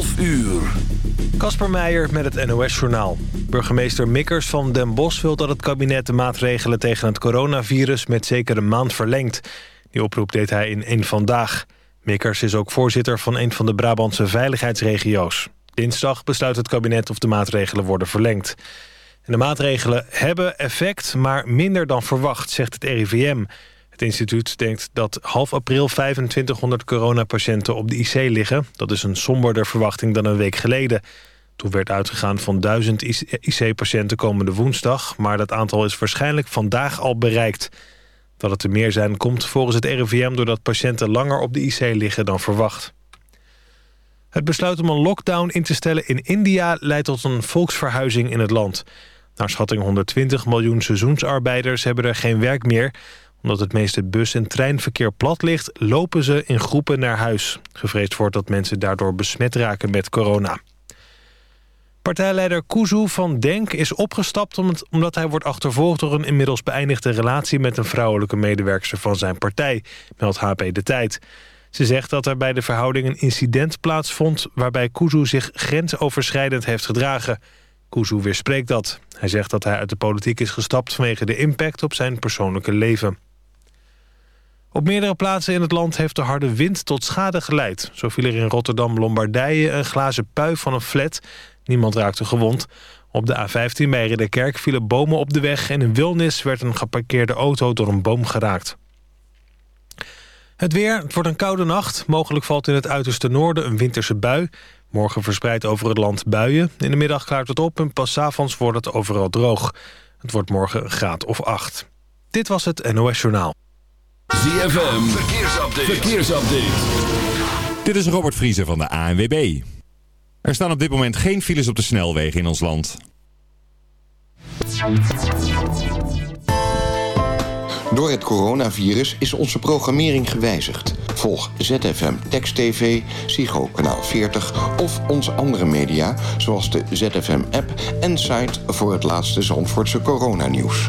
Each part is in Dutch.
12 uur. Kasper Meijer met het NOS-journaal. Burgemeester Mikkers van Den Bosch wil dat het kabinet de maatregelen tegen het coronavirus met zeker een maand verlengt. Die oproep deed hij in één Vandaag. Mikkers is ook voorzitter van een van de Brabantse veiligheidsregio's. Dinsdag besluit het kabinet of de maatregelen worden verlengd. En de maatregelen hebben effect, maar minder dan verwacht, zegt het RIVM. Het instituut denkt dat half april 2500 coronapatiënten op de IC liggen. Dat is een somberder verwachting dan een week geleden. Toen werd uitgegaan van 1000 IC-patiënten komende woensdag... maar dat aantal is waarschijnlijk vandaag al bereikt. Dat het er meer zijn komt volgens het RIVM... doordat patiënten langer op de IC liggen dan verwacht. Het besluit om een lockdown in te stellen in India... leidt tot een volksverhuizing in het land. Naar schatting 120 miljoen seizoensarbeiders hebben er geen werk meer omdat het meeste bus- en treinverkeer plat ligt... lopen ze in groepen naar huis. Gevreesd wordt dat mensen daardoor besmet raken met corona. Partijleider Kuzu van Denk is opgestapt omdat hij wordt achtervolgd door een inmiddels beëindigde relatie met een vrouwelijke medewerker van zijn partij, meldt HP De Tijd. Ze zegt dat er bij de verhouding een incident plaatsvond waarbij Kuzu zich grensoverschrijdend heeft gedragen. Kuzu weerspreekt dat. Hij zegt dat hij uit de politiek is gestapt vanwege de impact op zijn persoonlijke leven. Op meerdere plaatsen in het land heeft de harde wind tot schade geleid. Zo viel er in Rotterdam-Lombardije een glazen pui van een flat. Niemand raakte gewond. Op de A15 bij Ridderkerk vielen bomen op de weg... en in Wilnis werd een geparkeerde auto door een boom geraakt. Het weer, het wordt een koude nacht. Mogelijk valt in het uiterste noorden een winterse bui. Morgen verspreid over het land buien. In de middag klaart het op en pas avonds wordt het overal droog. Het wordt morgen graad of acht. Dit was het NOS Journaal. ZFM, verkeersupdate. verkeersupdate. Dit is Robert Vriezer van de ANWB. Er staan op dit moment geen files op de snelwegen in ons land. Door het coronavirus is onze programmering gewijzigd. Volg ZFM Text TV, Psycho Kanaal 40 of onze andere media... zoals de ZFM-app en site voor het laatste Zandvoortse coronanieuws.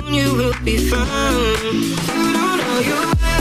soon you will be found. You don't know your worth.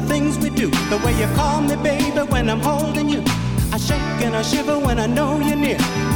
the things we do. The way you call me, baby, when I'm holding you. I shake and I shiver when I know you're near.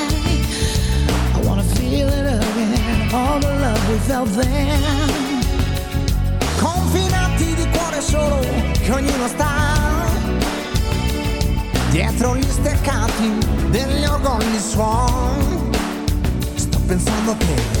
all the love without them confinati di cuore solo che ognuno sta dietro gli steccati degli organi suon sto pensando a te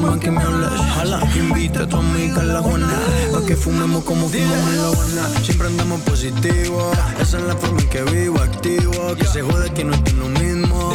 man que me hablas. Jala, invita a tu amiga a la guana. Pa' que fumemos como fumamos en la guana. Siempre andamos positivo. Esa es la forma en que vivo, activo. Que se jode que no estoy lo mismo.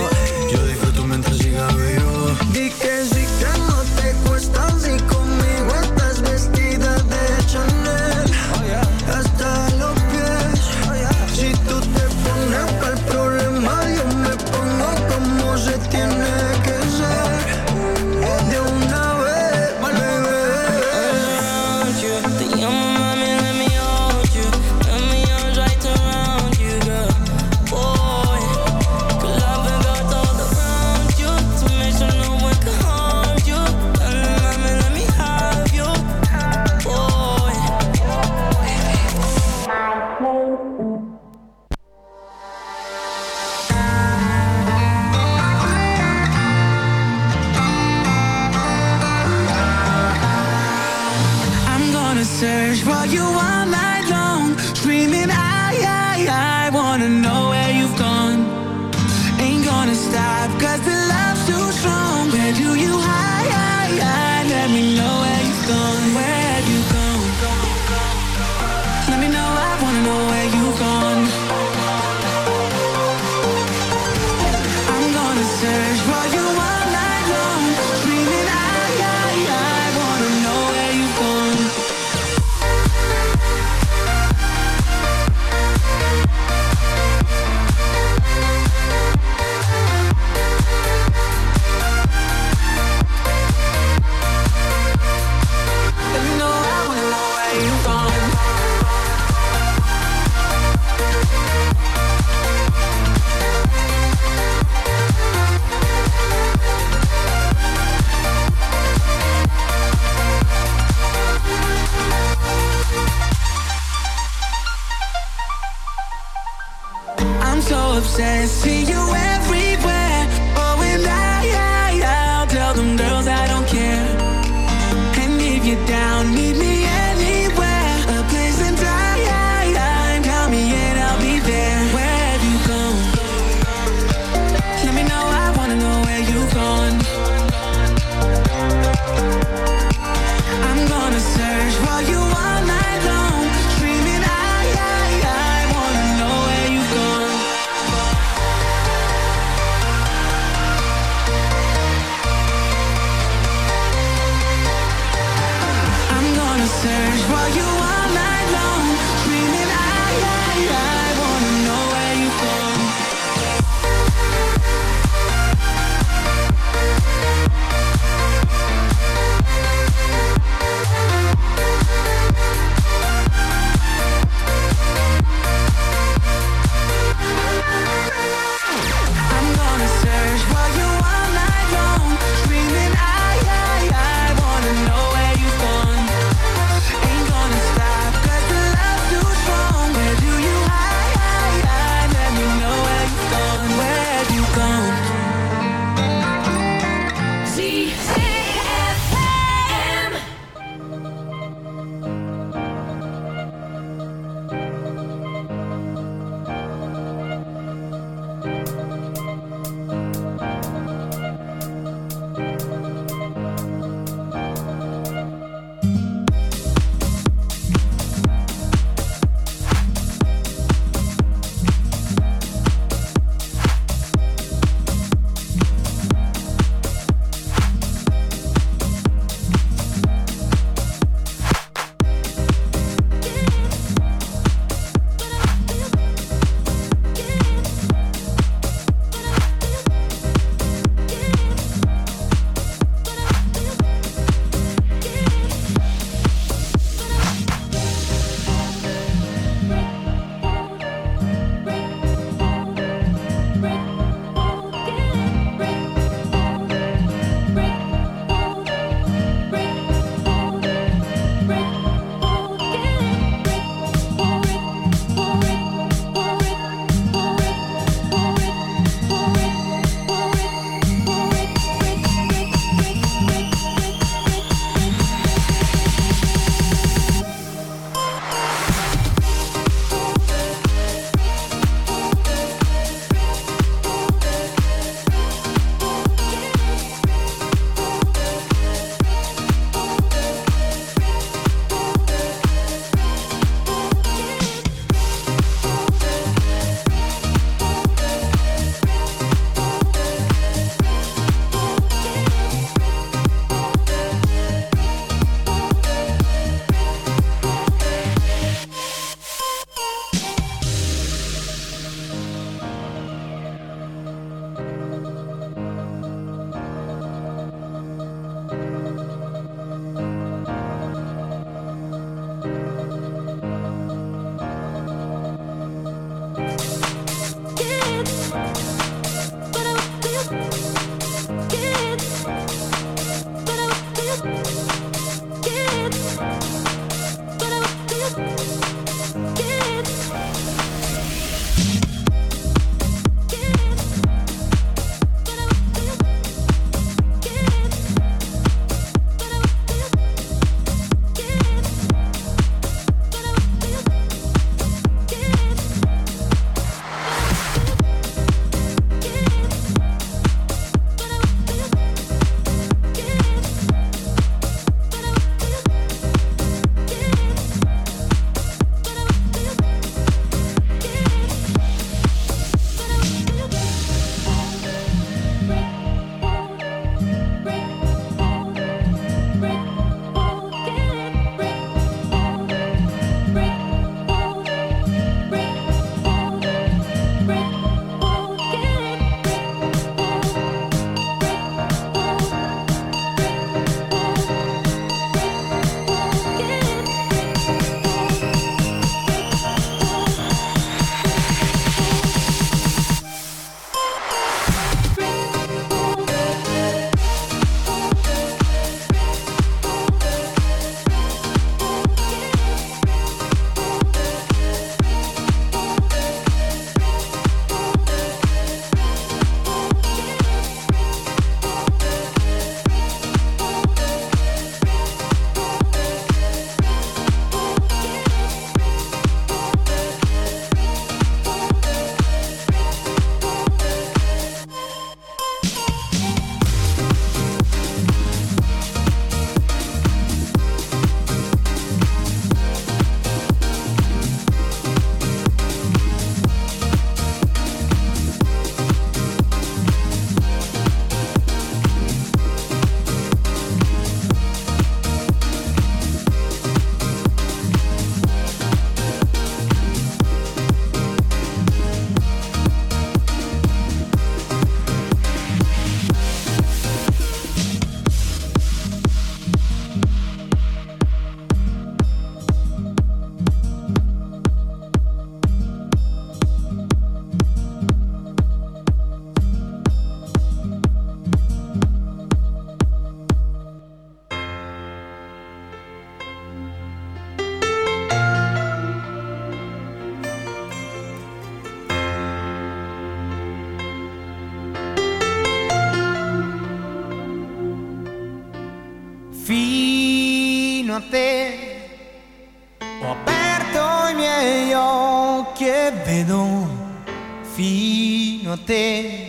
manter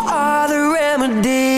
Are the remedy.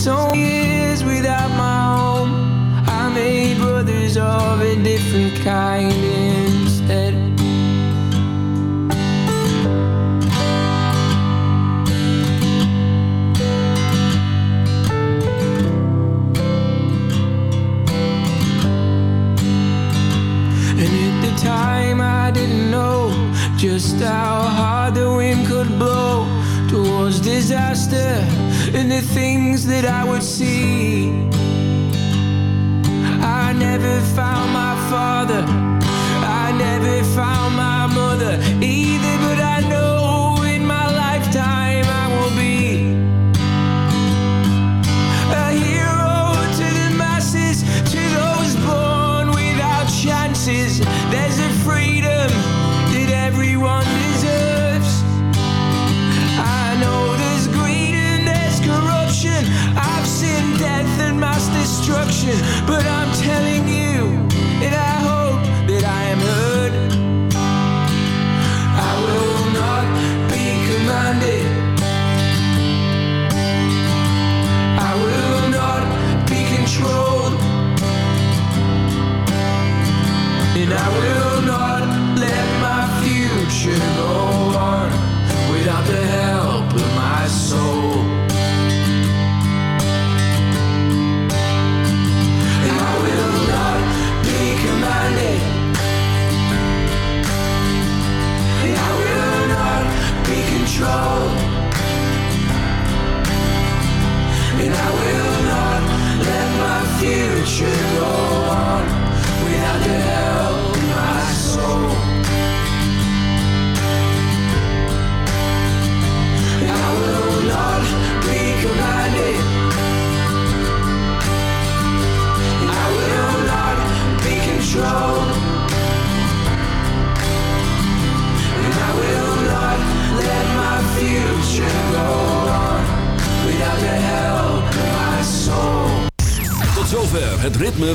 so that I would see.